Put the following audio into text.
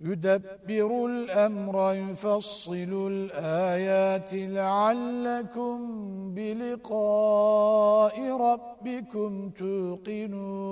يدبر الأمر يفصل الآيات لعلكم بلقاء ربكم توقنون.